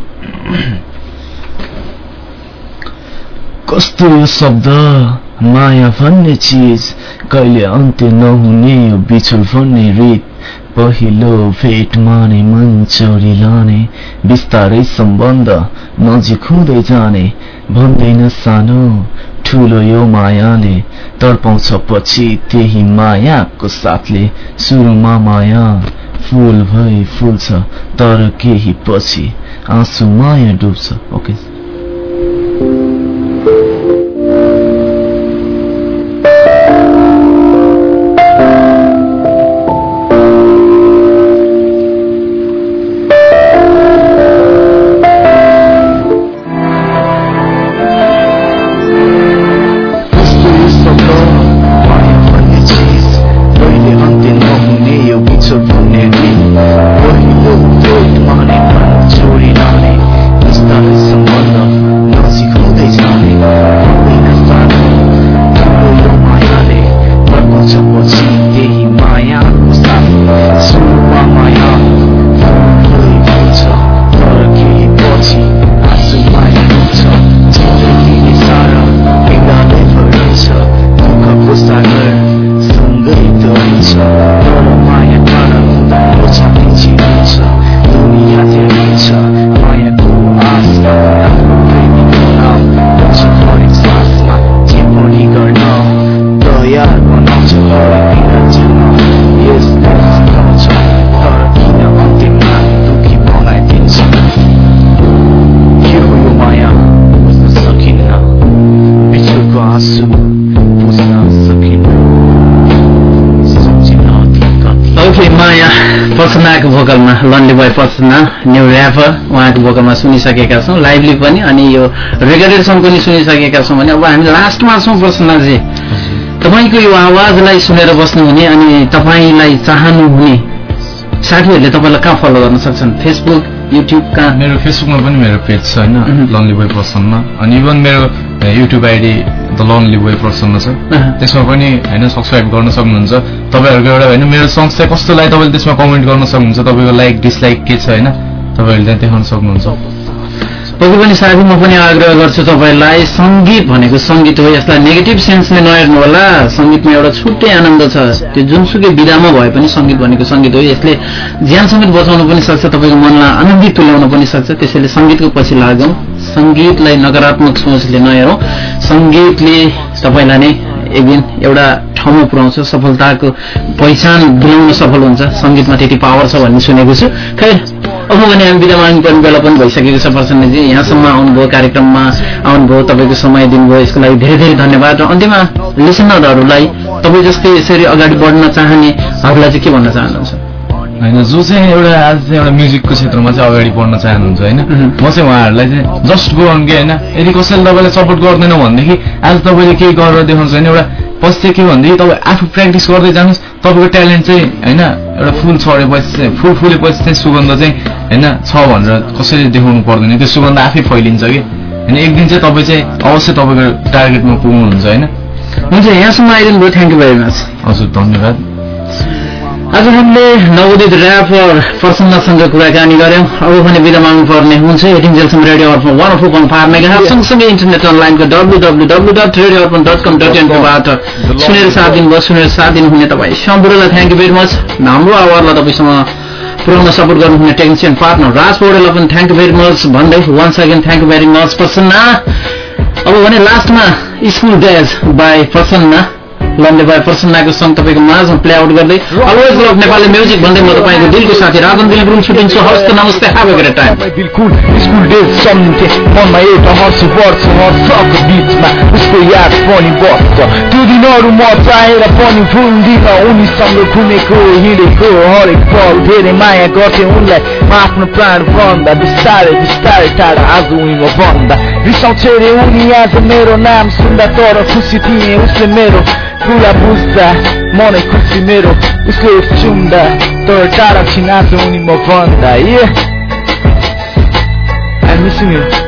कस्तो यो शब्द? माया भन्ने चिज कहिले अन्त्य नहुने यो बिछोड भन्ने रित। पहिलो भेटमा नै मन चोरी लाने बिस्तारै सम्बन्ध नजिक हुँदै जाने भन्दैन सानो ठुलो यो मायाले तडपाउँछ पछि त्यही मायाको साथले सुरुमा माया फुल भई फुल्छ तर केही पछि आँसु माया डुब्छ। ओके। प्रसन्नाको भोकलमा lonely boy Prasanna new rapper उहाँको भोकलमा सुनिसकेका छौँ लाइभली पनि अनि यो रेकर्डेड सङ्ग पनि सुनिसकेका छौँ भने अब हामी लास्टमा छौँ प्रसन्नाजी तपाईँको यो आवाजलाई सुनेर बस्नुहुने अनि तपाईँलाई चाहनुहुने साथीहरूले तपाईँलाई कहाँ फलो गर्न सक्छन्? फेसबुक युट्युब कहाँ? मेरो फेसबुकमा पनि मेरो पेज छ होइन? लन्ली बोय पर्सनमा अनि इभन मेरो YouTube ID the lonely boy पर्सनमा छ त्यसमा पनि होइन सब्सक्राइब गर्न सक्नुहुन्छ। तपाईँहरूको एउटा होइन मेरो सङ्ग चाहिँ कस्तो लाग्यो तपाईँले त्यसमा कमेन्ट गर्न सक्नुहुन्छ तपाईँको लाइक डिसलाइक के छ होइन तपाईँहरूले त्यहाँ देखाउन सक्नुहुन्छ। पक्कै पनि साथी म पनि आग्रह गर्छु तपाईँलाई सङ्गीत भनेको सङ्गीत हो यसलाई नेगेटिभ सेन्सले नहेर्नु होला। सङ्गीतमा एउटा छुट्टै आनन्द छ। त्यो जुनसुकै विधामा भए पनि सङ्गीत भनेको सङ्गीत हो। यसले ज्यान सङ्गीत बचाउन पनि सक्छ तपाईँको मनलाई आनन्दित तुल्याउन पनि सक्छ। त्यसैले सङ्गीतको पछि लागौँ। सङ्गीतलाई नकारात्मक सोचले नहेरौँ। सङ्गीतले तपाईँलाई नै एक दिन एउटा ठाउँमा पुर्याउँछ सफलताको पहिचान दिलाउन सफल हुन्छ। सङ्गीतमा त्यति पावर छ भन्ने सुनेको छु। खै अब भने हामी बिदा माग्नुपर्ने बेला पनि भइसकेको छ प्रसन्नजी। यहाँसम्म आउनुभयो कार्यक्रममा आउनुभयो तपाईँको समय दिनुभयो। यसको लागि धेरै धेरै धन्यवाद र अन्त्यमा लिसनरहरूलाई तपाईँ जस्तै यसरी अगाडि बढ्न चाहनेहरूलाई चाहिँ के भन्न चाहनुहुन्छ? होइन जो चाहिँ एउटा आज चाहिँ एउटा म्युजिकको क्षेत्रमा चाहिँ अगाडि बढ्न चाहनुहुन्छ होइन? म चाहिँ उहाँहरूलाई चाहिँ जस्ट गो अन कि होइन? यदि कसैले तपाईँलाई सपोर्ट गर्दैन भनेदेखि आज तपाईँले केही गरेर देखाउनु छैन एउटा पछि चाहिँ के भनेदेखि तपाईँ आफू प्र्याक्टिस गर्दै जानुहोस्। तपाईँको ट्यालेन्ट चाहिँ होइन? एउटा फुल छरेपछि चाहिँ फुल फुलेपछि चाहिँ सुगन्ध चाहिँ होइन? छ भनेर कसैले देखाउनु पर्दैन। त्यो सुगन्ध आफै फैलिन्छ कि? होइन एक दिन चाहिँ तपाईँ चाहिँ अवश्य तपाईँको टार्गेटमा पुग्नुहुन्छ होइन? हुन्छ यहाँसम्म आइदिनु भयो थ्याङ्क यू भेरी मच हजुर धन्यवाद। आज हामीले नवोदित ऱ्यापर प्रसन्नसँग कुराकानी गऱ्यौँ अब भने बिदा माग्नु पर्ने हुन्छ एटिन्जेलसम्म radio Arpan one four point five mega सँगसँगै इन्टरनेट अनलाइनको W W W dot radio Arpan dot com dot एनकोबाट सुनेर साथ दिनुभयो। सुनेर साथ दिनुहुने तपाईँ सम्पूर्णलाई थ्याङ्क यू भेरी मच हाम्रो आवाजलाई तपाईँसँग पुऱ्याउन सपोर्ट गर्नुहुने टेक्निसियन पार्टनर राज पौडेललाई पनि थ्याङ्क यू भेरी मच भन्दै one second thank you very much Prasanna. अब भने लास्टमा स्कुल डेज बाई प्रसन्न। लम्बे बाई प्रसन्नाको सङ्ग तपाईँको माझमा प्ले आउट गर्दै अलवेज लभ नेपाली म्युजिक भन्दै म तपाईँको दिलको साथी राजन दिल गुरुङ छुट्टिन्छु हवस् त नमस्ते हाव गरेर टाइम बिल्कुल स्कुल डेज सम्झे मनमा एउटा हर्ष पर्छ हर्षको बिचमा उसको याद पनि बस्छ। त्यो दिनहरू म चाहेर पनि भुल्दिन उनीसँग घुमेको हिँडेको हरेक पल धेरै माया गर्थे उनलाई। म आफ्नो प्राण भन्दा बिस्तारै बिस्तारै टाढा आज उनीमा भन्दा रिसाउँथे रे उनी आज मेरो नाम सुन्दा तर खुसी थिएँ उसले मेरो कुरा बुझ्दा मनै खुसी मेरो उसले चुम्दा तर टाढा छिन् आज उनी म भन्दा ए I'm missing you.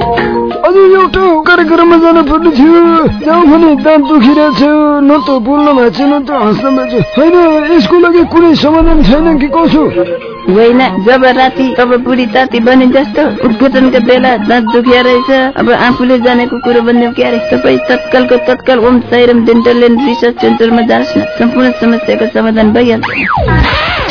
अझै एउटा कार्यक्रममा जान पर्ने थियो। जाउँ भने दाँत दुखिरहेछ न त बोल्न भएको छ न त हाँस्न भएको छ। होइन यसको लागि कुनै समाधान छैन कि कसो? होइन जब राति तब बुढी ताती बने जस्तो उद्घाटनका बेला दाँत दुखिया रहेछ। अब आफूले जानेको कुरो भन्ने क्यारे? तपाईँ तत्कालको तत्काल Om Sairam dental and research सेन्टरमा जानुहोस् न। सम्पूर्ण समस्याको समाधान भइहाल्छ।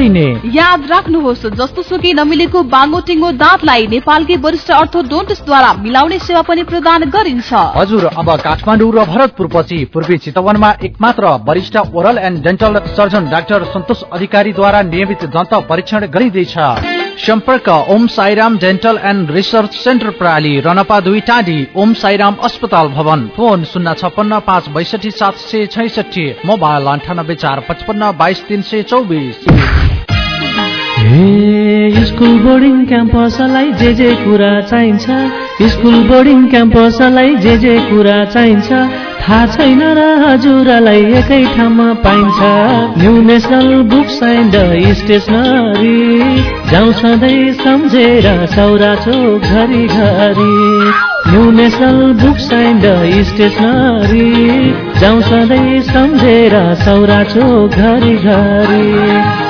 याद राख्नुहोस् जस्तो सुकै नमिलेको बाङ्गो टिङ्गो दाँतलाई नेपालकै वरिष्ठ अर्थोडोन्टिस्टद्वारा मिलाउने सेवा पनि प्रदान गरिन्छ। हजुर अब काठमाडौँ र भरतपुर पछि पूर्वी चितवनमा एकमात्र वरिष्ठ oral and dental surgeon doctor Santosh अधिकारीद्वारा नियमित दन्त परीक्षण गरिँदैछ। सम्पर्क Om Sairam dental and research centre प्राली रनपा दुई टाँडी ओम साईराम अस्पताल भवन। फोन शून्य छप्पन्न पाँच बैसठी सात सय छैसठी मोबाइल अन्ठानब्बे चार पचपन्न बाइस तिन सय चौबिस। स्कुल बोर्डिङ क्याम्पसलाई जे जे कुरा चाहिन्छ स्कुल बोर्डिङ क्याम्पसलाई जे जे कुरा चाहिन्छ थाहा छैन र हजुरलाई एकै ठाउँमा पाइन्छ। New national books and stationery जाउँ सधैँ सम्झेर सौरा चोक घरि घरि new national books and stationery जाउँ सधैँ सम्झेर सौरा चोक घरि घरि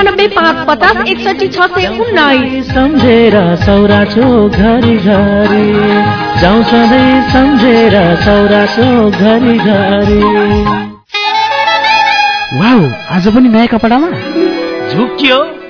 पाँच पचास एकसठी छ सय उन्नाइस। सम्झेर सौरा चोक घरि घरि जाउँ सधैँ सम्झेर सौरा चोक घरि घरि वाउ आज पनि नयाँ कपडामा? झुक्यो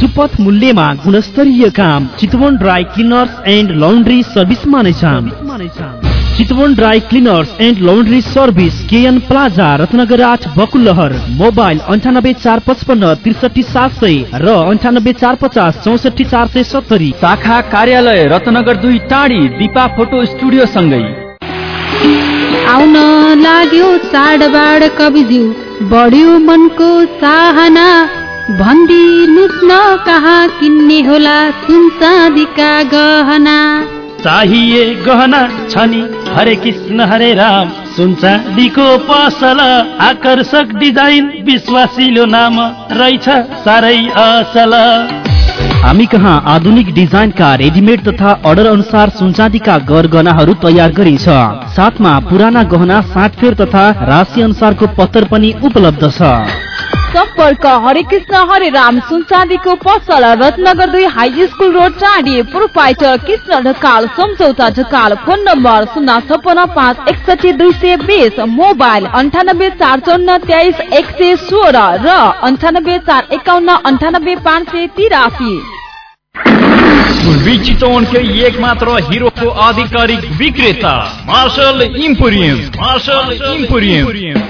सुपथ मूल्यमा गुणस्तरीय काम Chitwan dry cleaners and laundry सर्भिसमा नै छ Chitwan dry cleaners and laundry service KN plaza Ratnanagar आठ बकुलहर मोबाइल अन्ठानब्बे चार पचपन्न त्रिसठी सात सय र अन्ठानब्बे चार पचास चौसठी चार सय सत्तरी। शाखा कार्यालय रत्नगर दुई टाढी दिपा फोटो स्टुडियो सँगै। आउन लाग्यो चाडबाड कविज्यू बढ्यो मनको चाहना। भनिदिनुहोस् न कहाँ किन्ने होला सुन चाँदीका गहना। चाहिए गहना छ नि हरे कृष्ण हरे राम। सुन चाँदीको पसल आकर्षक डिजाइन विश्वासिलो नाम रहेछ साह्रै असल हामी कहाँ आधुनिक डिजाइनका रेडिमेड तथा अर्डर अनुसार सुनचाँदीका गरगहनाहरू तयार गरिन्छ। साथमा पुराना गहना साटफेर तथा राशि अनुसारको पत्तर पनि उपलब्ध छ। सम्पर्क हरे कृष्ण हरे राम सुनचाँदीको पसल रत्नगर दुई हाई स्कुल रोड टाढी proprietor Krishna Dhakal Samjhauta Dhakal phone number शून्य छपन्न पाँच एकसठी दुई सय बिस मोबाइल अन्ठानब्बे चार चौन्न तेइस एक सय सोह्र र अन्ठानब्बे चार एकाउन्न अन्ठानब्बे पाँच सय तिरासी। एक मात्र हिरोको आधिकारिक विक्रेता marshal emporium marshal emporium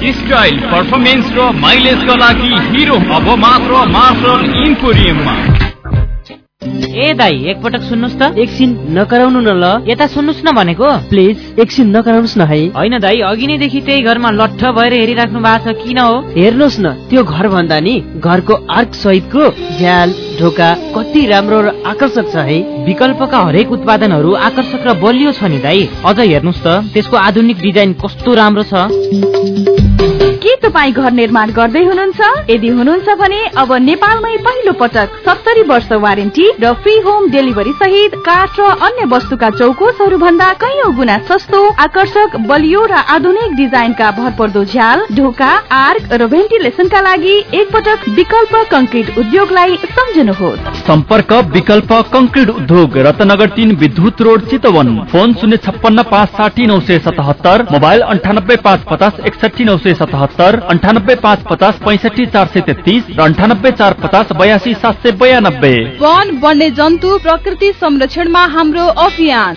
style performance र माइलेजका लागि हिरो अब मात्र मार्शल इन्पोरियममा ए दाई एकपटक सुन्नुहोस् त। एकछिन नकराउनु न ल। यता सुन्नुहोस् न भनेको। प्लिज एकछिन नकराउनुहोस् न है। होइन दाई अघि नैदेखि त्यही घरमा लट्ठ भएर हेरिराख्नु भएको छ किन हो? हेर्नुहोस् न त्यो घर भन्दा नि घरको आर्क सहितको झ्याल ढोका कति राम्रो र आकर्षक छ है। विकल्पका हरेक उत्पादनहरू आकर्षक र बलियो छ नि दाई। अझ हेर्नुहोस् त त्यसको आधुनिक डिजाइन कस्तो राम्रो छ। के तपाईँ घर निर्माण गर्दै हुनुहुन्छ? यदि हुनुहुन्छ भने अब नेपालमै पहिलो पटक सत्तरी वर्ष वारेन्टी र फ्री होम डेलिभरी सहित काठ र अन्य वस्तुका चौकोसहरू भन्दा कैयौं गुणा सस्तो आकर्षक बलियो र आधुनिक डिजाइनका भरपर्दो झ्याल ढोका आर्क र भेन्टिलेसनका लागि एकपटक विकल्प कंक्रिट उद्योगलाई सम्झनुहोस्। सम्पर्क विकल्प कंक्रिट उद्योग रत्नगर तीन विद्युत रोड चितवन। फोन शून्य छप्पन्न पाँच साठी नौ सय सतहत्तर मोबाइल अन्ठानब्बे पाँच पचास एकसठी नौ सय सतहत्तर। अन्ठानब्बे पाँच पचास पैँसठी चार सय तेत्तिस र अन्ठानब्बे चार पचास बयासी सात सय बयानब्बे। वन वन्य जन्तु प्रकृति संरक्षणमा हाम्रो अभियान।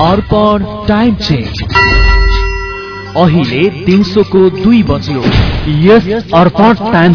Arpan time change. अहिले दिउँसोको दुई बज्यो। यस अर्पण टाइम